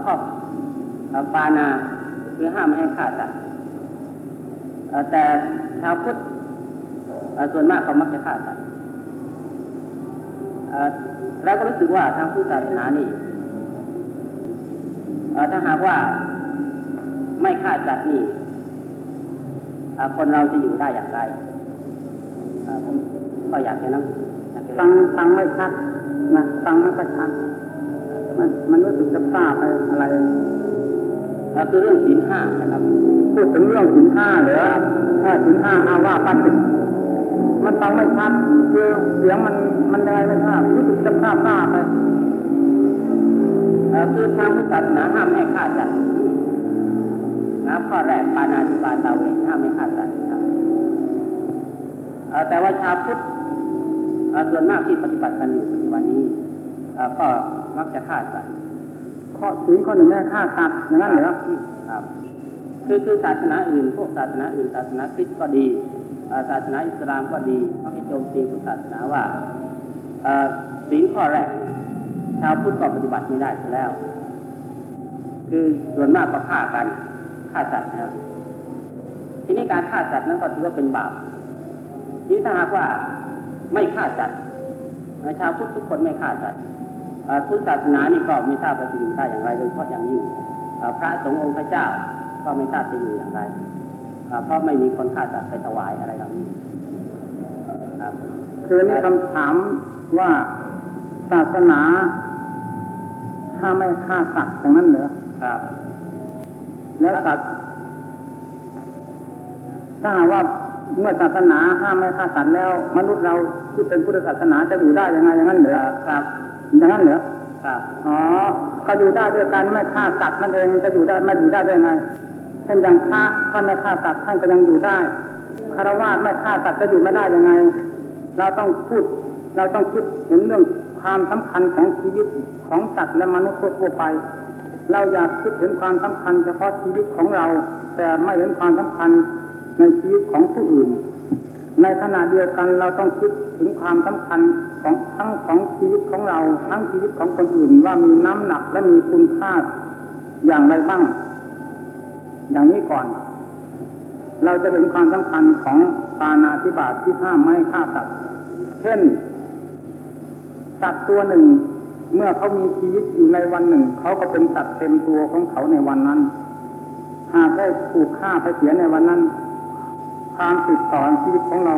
ข้อปานาคือห้ามไม่ให้ฆ่าสัตว์ แต่ชาวพุทธส่วนมากเขามักจะฆ่าสัตว์เราก็รู้สึกว่าทางพุทธศาสนานี่ถ้าหากว่าไม่ฆ่าสัตว์นี่คนเราจะอยู่ได้อย่างไรก็อยากจะนั่งฟังฟังไม่ชัดนะฟังไม่ค่อยชัดมันมันรู้สึกจะพลาไปอะไร เอ่อคือเรื่องศีลห้านะครับ พูดถึงเรื่องสินห้าเหรอถ้าสินห้าอาว่าปัดติมันฟังไม่ชัดคือเสียงมันมันยังไงไม่ทราบรู้สึกจะพลาดพลาดไปเออคือทางพุทธศาสนาห้ามไม่ให้ฆ่าสัตว์นะข้อแรกปานาติปาตาเวห้ามไม่ฆ่าสัตว์แต่ว่าชาวพุทธส่วนมากที่ปฏิบัติกันอยู่ปัจจุบันนี้ก็มักจะฆ่าสัตว์ ข้อสินข้อหนึ่งแม่ฆ่าสัตว์อย่างนั้นเหรอครับคือคือศาสนาอื่น พวกศาสนาอื่นศาสนาคริสต์ก็ดีศาสนาอิสลามก็ดีมักจะโจมตีพุทธศาสนาว่าเอ่อศีลข้อแรกชาวพุทธก็ปฏิบัติไม่ได้แล้ว คือส่วนมากก็ฆ่ากันฆ่าสัตว์นะครับทีนี้การฆ่าสัตว์นั้นก็ถือว่าเป็นบาปทีนี้ถ้าหากว่าไม่ฆ่าสัตว์ชาวพุทธทุกคนไม่ฆ่าสัตว์ ทธศาสนานี่ก็ไม่ทราบว่าจะอยู่ได้อย่างไรโดยเฉพาะอย่างยิ่งเอ่อพระสงฆ์องค์พระเจ้าก็ไม่ทราบจะอยู่อย่างไรเอ่อเพราะไม่มีคนฆ่าสัตว์ไปถวายอะไรเหล่านี้ครับคือนี่คำถามว่าศาสนาถ้ามไม่ฆ่าสัตว์อย่างนั้นเหรอครับ แล้วสัตว์ถ้าหากว่าเมื่อศาสนาห้ามไม่ฆ่าสัตว์แล้ว มนุษย์เราที่เป็นพุทธศาสนาจะอยู่ได้ยังไงอย่างนั้นเหรอครับ อย่างนั้นเหรอครับอ๋อก็อยู่ได้ด้วยการไม่ฆ่าสัตว์นั่นเองจะอยู่ได้ไม่อยู่ได้ได้ยังไงเช่นอย่างพระท่านไม่ฆ่าสัตว์ท่านก็ยังอยู่ได้คารวะไม่ฆ่าสัตว์จะอยู่ไม่ได้ยังไง เราต้องพูด เราต้องคิดเห็นเรื่องความสำคัญของชีวิตของสัตว์และมนุษย์ทั่วๆไป เราอยากคิดเห็นความสำคัญเฉพาะชีวิตของเรา แต่ไม่เห็นความสำคัญในชีวิตของผู้อื่น ในขณะเดียวกันเราต้องคิดถึงความสำคัญ ของทั้งของชีวิตของเราทั้งชีวิตของคนอื่นว่ามีน้ำหนักและมีคุณค่าอย่างไรบ้าง อย่างนี้ก่อน เราจะเห็นความสำคัญของปานาธิบาตที่ห้ามไม่ฆ่าสัตว์เช่นสัตว์ตัวหนึ่ง เมื่อเขามีชีวิตอยู่ในวันหนึ่ง เขาก็เป็นสัตว์เต็มตัวของเขาในวันนั้น หากได้ถูกฆ่าไปเสียในวันนั้น ความติดต่อชีวิตของเรา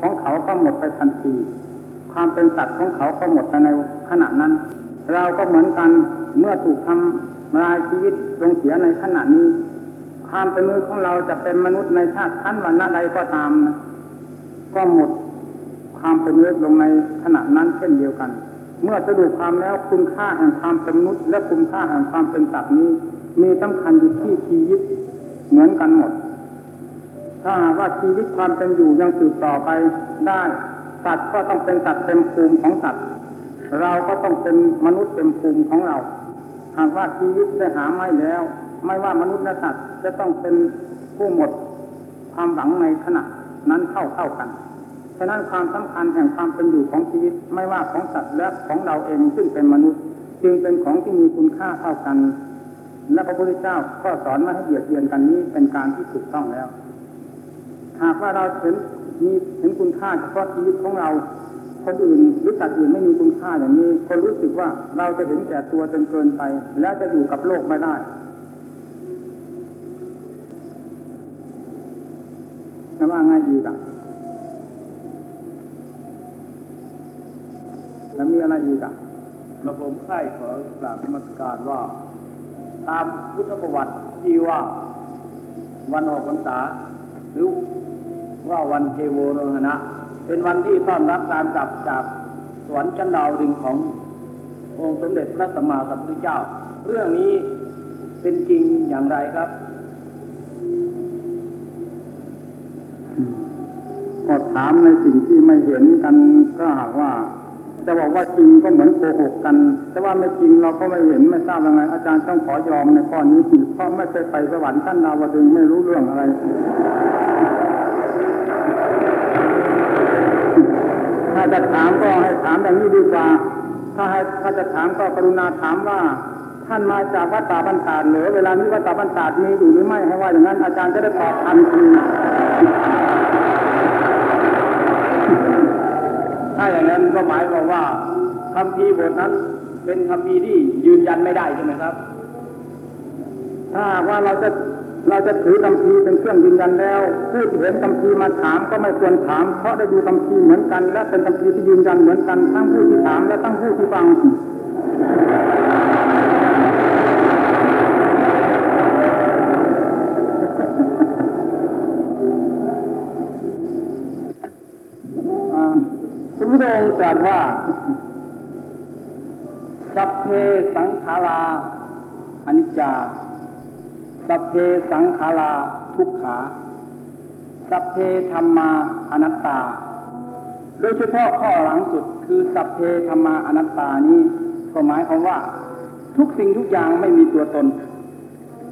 ของเขาก็หมดไปทันที ความเป็นสัตว์ของเขาก็หมดไปในขณะนั้น เราก็เหมือนกันเมื่อถูกทำลายชีวิตลงเสียในขณะนี้ ความเป็นมนุษย์ของเราจะเป็นมนุษย์ในชาติชั้นวรรณะใดก็ตามนะก็หมดความเป็นมนุษย์ลงในขณะนั้นเช่นเดียวกัน เมื่อสรุปความแล้วคุณค่าแห่งความเป็นมนุษย์ และคุณค่าแห่งความเป็นสัตว์นี้ มีสำคัญอยู่ที่ชีวิตเหมือนกันหมด ถ้าหากว่าชีวิตความเป็นอยู่ยังสืบต่อไปได้ สัตว์ก็ต้องเป็นสัตว์เต็มภูมิของสัตว์ เราก็ต้องเป็นมนุษย์เต็มภูมิของเรา หากว่าชีวิตได้หาไม่แล้ว ไม่ว่ามนุษย์และสัตว์จะต้องเป็นผู้หมดความหวังในขณะนั้นเข้าเข้ากัน ฉะนั้นความสำคัญแห่งความเป็นอยู่ของชีวิต ไม่ว่าของสัตว์และของเราเองซึ่งเป็นมนุษย์ จึงเป็นของที่มีคุณค่าเท่ากัน และพระพุทธเจ้าก็สอนมาให้เบียดเบียนกันนี้เป็นการที่ถูกต้องแล้ว หากว่าเราเห็น มีเห็นคุณค่าเฉพาะชีวิตของเราคนอื่นหรือสัตว์อื่นไม่มีคุณค่าอย่างนี้คนรู้สึกว่าเราจะเห็นแก่ตัวจนเกินไป แล้วจะอยู่กับโลกไม่ได้จะว่าไงอีกอะแล้วมีอะไรอีกอะกระผมใคร่ขอกราบนมัสการว่า ตามพุทธประวัติที่ว่า วันออกพรรษาหรือ ว่าวันเทโวโรหณะ เป็นวันที่ต้อนรับการกลับจากสวรรค์ชั้นดาวดึงขององค์สมเด็จพระสัมมาสัมพุทธเจ้า เรื่องนี้เป็นจริงอย่างไรครับก็ถามในสิ่งที่ไม่เห็นกันก็หากว่าจะบอกว่าจริงก็เหมือนโกหกกัน แต่ว่าไม่จริงเราก็ไม่เห็นไม่ทราบยังไงอาจารย์ต้องขอยอมในข้อนี้เพราะไม่เคยไปสวรรค์ท่านดาวดึงไม่รู้เรื่องอะไราจะถามก็ให้ถามอย่างนี้ดีกว่า ถ้าให้ถ้าจะถามก็กรุณาถามว่า ท่านมาจากวัดตาบันตาดหรือเวลานี้วัดตาบันตาดมีอยู่หรือไม่ให้ว่าอย่างนั้น อาจารย์จะได้ตอบทันทีถ้าอย่างนั้นก็หมายความว่าคำพีบทนั้น เป็นคำพีที่ยืนยันไม่ได้ใช่ไหมครับ ถ้าว่าเราจะ เราจะถือคำพีเป็นเครื่องยืนยันแล้วผู้ที่เห็นคำพีมาถามก็ไม่ควรถาม เพราะได้ดูคำพีเหมือนกัน และเป็นคำพีที่ยืนยันเหมือนกันทั้งผู้ที่ถามและทั้งผู้ที่ฟังอ่าพระพุทธองค์ตรัสว่าสัพเพสังขาราอนิจจา สัพเพสังขาราทุกขาสัพเพธรรมาอนัตตา โดยเฉพาะข้อหลังสุดคือสัพเพธรรมาอนัตตานี้ก็หมายความว่า ทุกสิ่งทุกอย่างไม่มีตัวตน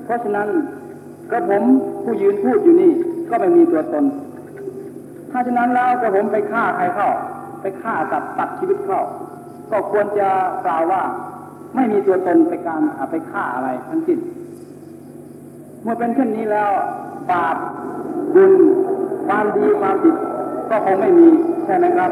เพราะฉะนั้นกระผมผู้ยืนพูดอยู่นี่ก็ไม่มีตัวตน ถ้าฉะนั้นแล้วกระผมไปฆ่าใครเข้า ไปฆ่าสัตว์ตัดชีวิตเข้า ก็ควรจะกล่าวว่าไม่มีตัวตนไปการไปฆ่าอะไรทั้งสิ้น เมื่อเป็นเช่นนี้แล้วบาปบุญความดีความผิดก็คงไม่มีใช่ไหมครับ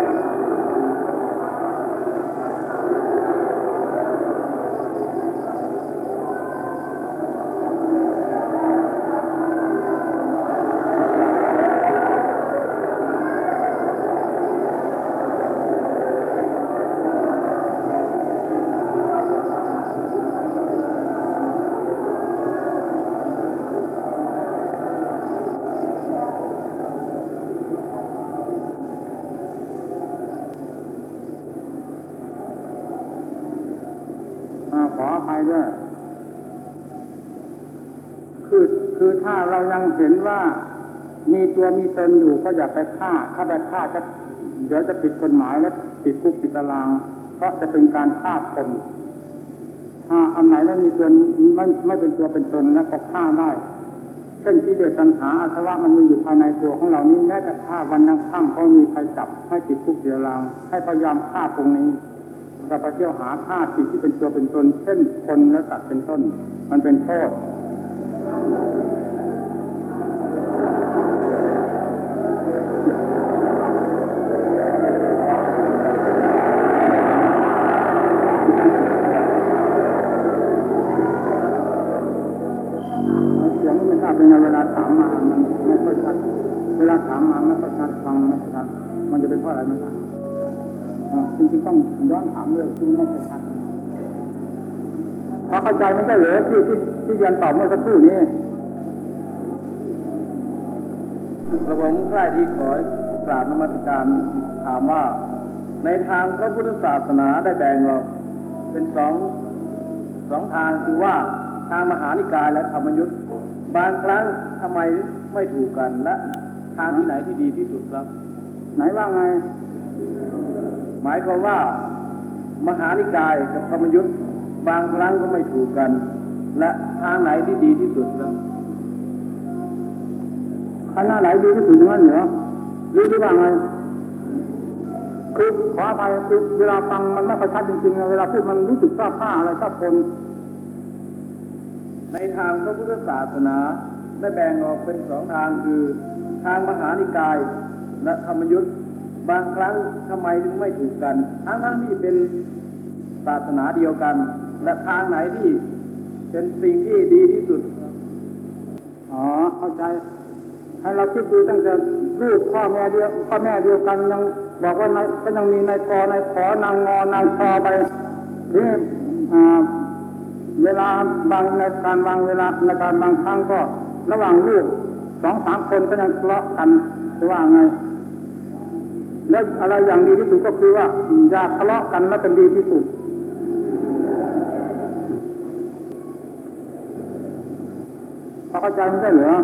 อาขออภัยด้วยคือคือถ้าเรายังเห็นว่ามีตัวมีตนอยู่ก็อย่าไปฆ่า ถ้าไปฆ่าจะเดี๋ยวจะผิดกฎหมายและติดคุกติดตาราง เพราะจะเป็นการฆ่าคนถ้าอันไหนไม่มีตัวไม่ไม่เป็นตัวเป็นตนแล้วก็ฆ่าได้เช่นที่เดือดตัณหาอาสวะมันมีอยู่ภายในตัวของเรานี้แม้แต่ฆ่าวันยังค่ำก็มีใครจับให้ติดคุกเดียวราง ให้พยายามฆ่าตรงนี้ เราไปเที่ยวหาธาตุสิ่งที่เป็นตัวเป็นตนเช่นคนและสัตว์เป็นต้น มันเป็นโทษ อนถามเลยคือไม่ค่อยชัดพอเข้าใจไม่ใช่เหรอที่ที่ที่เรียนตอบเมื่อสักครู่นี้กระผมใกล้ที่ขอกราบนมัสการถามว่า ในทางพระพุทธศาสนาได้แบ่งออกเป็นสองสองทางคือว่าทางมหานิกายและธรรมยุทธ์บางครั้งทำไมไม่ถูกกันและทางที่ไหนที่ดีที่สุดครับ ไหนว่าไง หมายความว่า มหานิกายกับธรรมยุทธ์บางครั้งก็ไม่ถูกกัน และทางไหนที่ดีที่สุดครับคณะไหนดีที่สุดนั้นเหรอหรือที่ว่าไงคือขออภัยคือเวลาฟังมันไม่ค่อยชัดจริงๆเวลาพูดมันรู้สึกซาบซ่าอะไรซาบคนในทางพระพุทธศาสนาได้แบ่งออกเป็นสองทางคือ ทางมหานิกายและธรรมยุทธ์ บางครั้งทำไมถึงไม่ถูกกัน ทั้งทั้งๆที่เป็นศาสนาเดียวกัน และทางไหนที่เป็นสิ่งที่ดีที่สุด อ๋อเข้าใจให้เราคิดดูตั้งแต่ลูกพ่อแม่เดียวพ่อแม่เดียวกันยังบอกว่านายก็ยังมีนายกนายขอนางงอนางคอไปหรืออ่าเวลาบางในการบางเวลาในการบางครั้งก็ ระหว่างลูกสองสามคนก็ยังทะเลาะกันหรือว่าไง แล้วอะไรอย่างดีที่สุดก็คือว่าอย่าทะเลาะกันแล้วเป็นดีที่สุดพอเข้าใจไม่ใช่เหรอ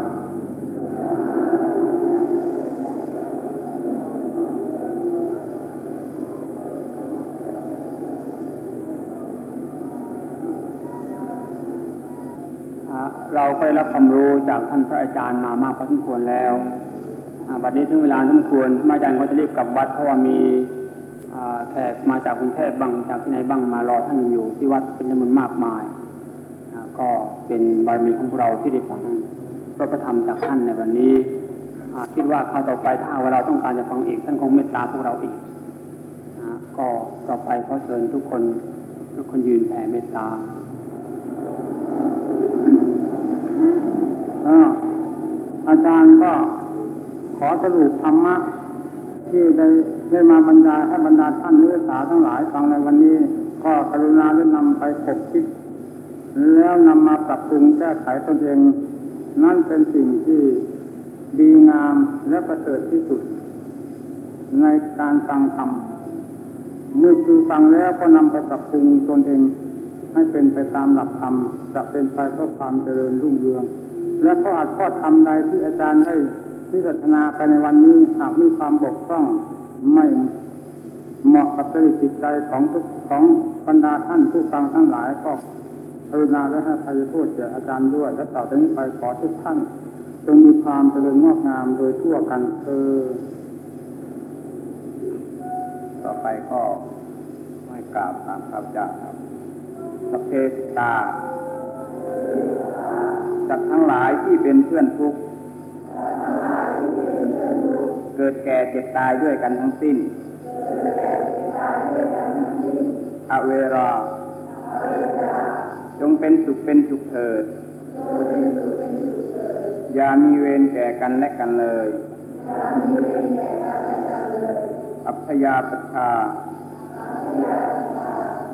เราไปรับความรู้จากท่านพระอาจารย์มามากพอสมควรแล้ว บัดนี้ถึงเวลาสมควรพระอาจารย์ก็จะรีบกลับวัดเพราะว่ามีแขกมาจากกรุงเทพบ้างจากที่ไหนบ้างมารอท่านอยู่ที่วัดเป็นจำนวนมากมาย ก็เป็นบารมีของเราที่ได้ฟังพระประธรรมจากท่านในวันนี้คิดว่าคราวต่อไปถ้าเราต้องการจะฟังอีกท่านคงเมตตาพวกเราอีกก็ต่อไปขอเชิญทุกคนทุกคนยืนแผ่เมตตาอาจารย์ก็ ขอสรุปธรรมะที่ได้ได้มาบรรยายให้บรรดาท่านนักศาทั้งหลายฟังในวันนี้ ก็กรุณาได้นำไปคบคิด แล้วนำมาปรับปรุงแก้ไขตนเอง นั่นเป็นสิ่งที่ดีงามและประเสริฐที่สุด ในการฟังธรรมเมื่อคือฟังแล้วก็นำไปปรับปรุงตนเอง ให้เป็นไปตามหลักธรรมจะเป็นไปเพื่อความเจริญรุ่งเรือง และข้ออาจข้อธรรมใดที่อาจารย์ได้ พิจารณาไปในวันนี้หากมีความบกพร่องไม่เหมาะกับจริตจิตใจของทุกของบรรดาท่านผู้ฟังทั้งหลายก็กรุณาและให้ภัยโทษแก่อาจารย์ด้วย และต่อจากนี้ไปขอทุกท่าน จงมีความเจริญงอกงามโดยทั่วกันเออต่อไปก็ให้กราบตามข้าพเจ้าครับสเพสตาสัตว์ทั้งหลายที่เป็นเพื่อนทุกข์ เกิดแก่เจ็บตายด้วยกันทั้งสิ้น อเวรา จงเป็นสุขเป็นสุขเถิด อย่ามีเวรแก่กันและกันเลย อัพยาปชา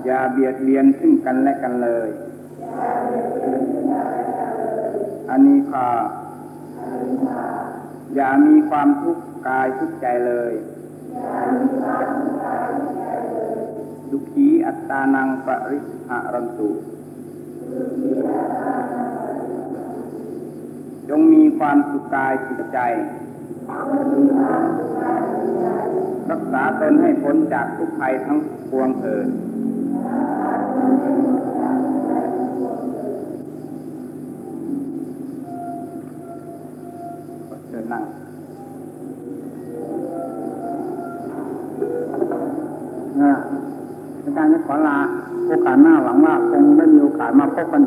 อย่าเบียดเบียนซึ่งกันและกันเลยอานิคาอย่ามีความทุกข์ กายทุกข์ใจเลยดุขีอัตตานังปริหารันตุจงมีความสุขกายสุขใจไรักษาตนให้พ้นจากทุกภัยทั้งปวงเถิด โอกาสหน้าหวังว่าคงได้มีโอกาสมาพบกัน